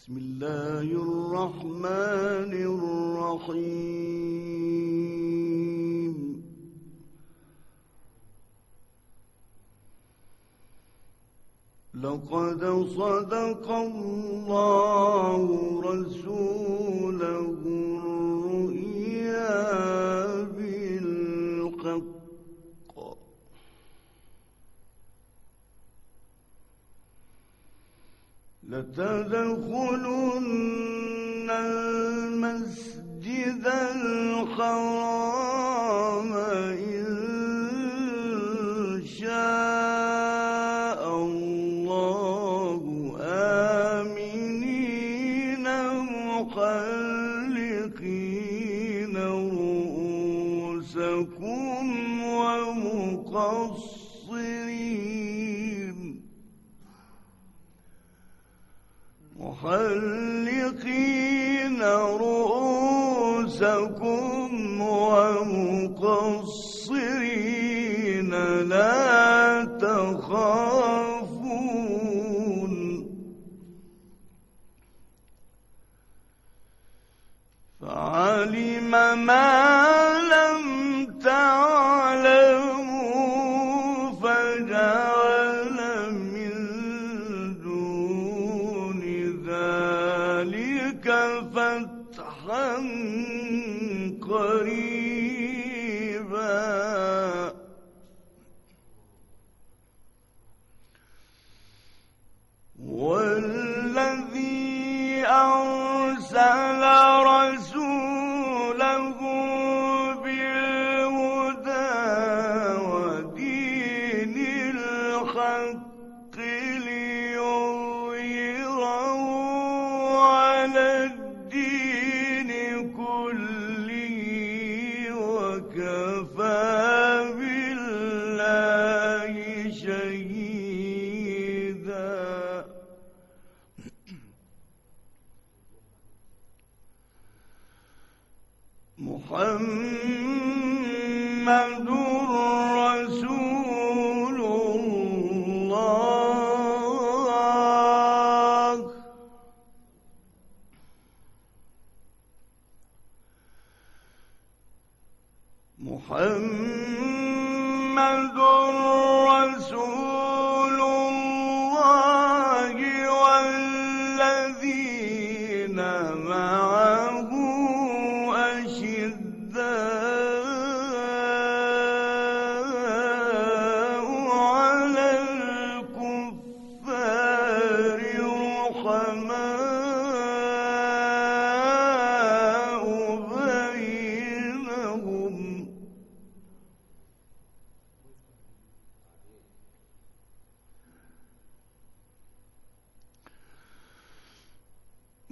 بسم الله الرحمن الرحيم. لقد صدق الله رسوله لتدخلن المسجد الحرام إن شاء الله آمنين رؤوسكم ومقصرين محلقين رؤوسكم ومقصرين لا تخافون. فعلم ما فتحا قريبا شهيدا. محمد رسول الله. محمد رسول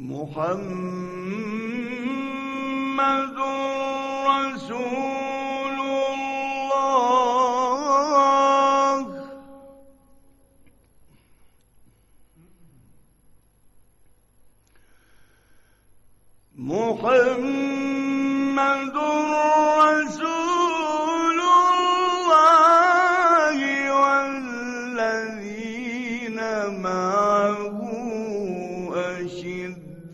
محمد رسول الله. محمد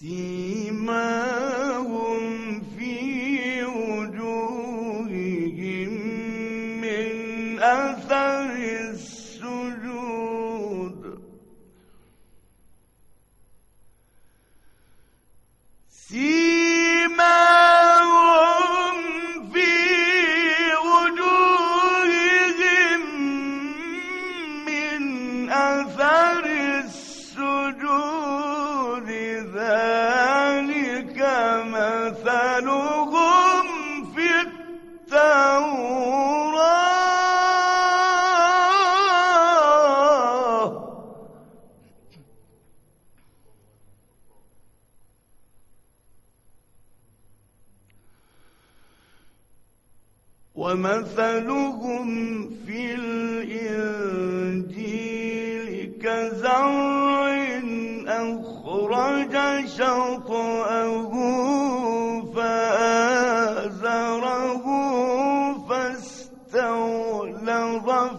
سيماهم في وجوههم من أثر السجود. في وجوههم من أثر السجود. ومثلهم في الإنجيل كزرع أخرج شطأه فآزره فاستغلظ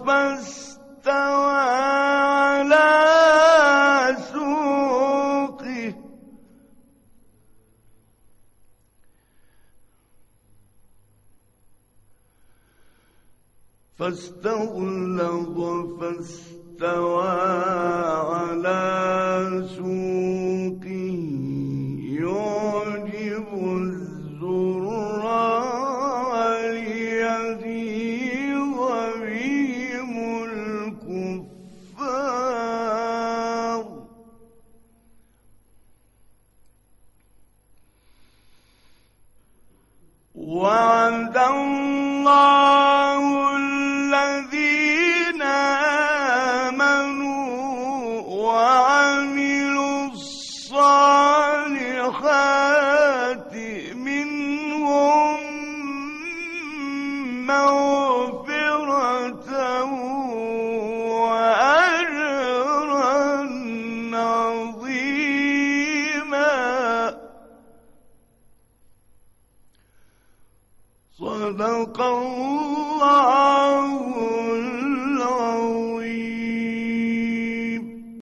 فاستوى فاستغلظ فاستوى على سوقه يعجب الزراع ليغيظ بهم الكفار. وعد الصالحات منهم مغفرة وأجرا عظيما. صدق الله